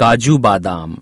काजू बादाम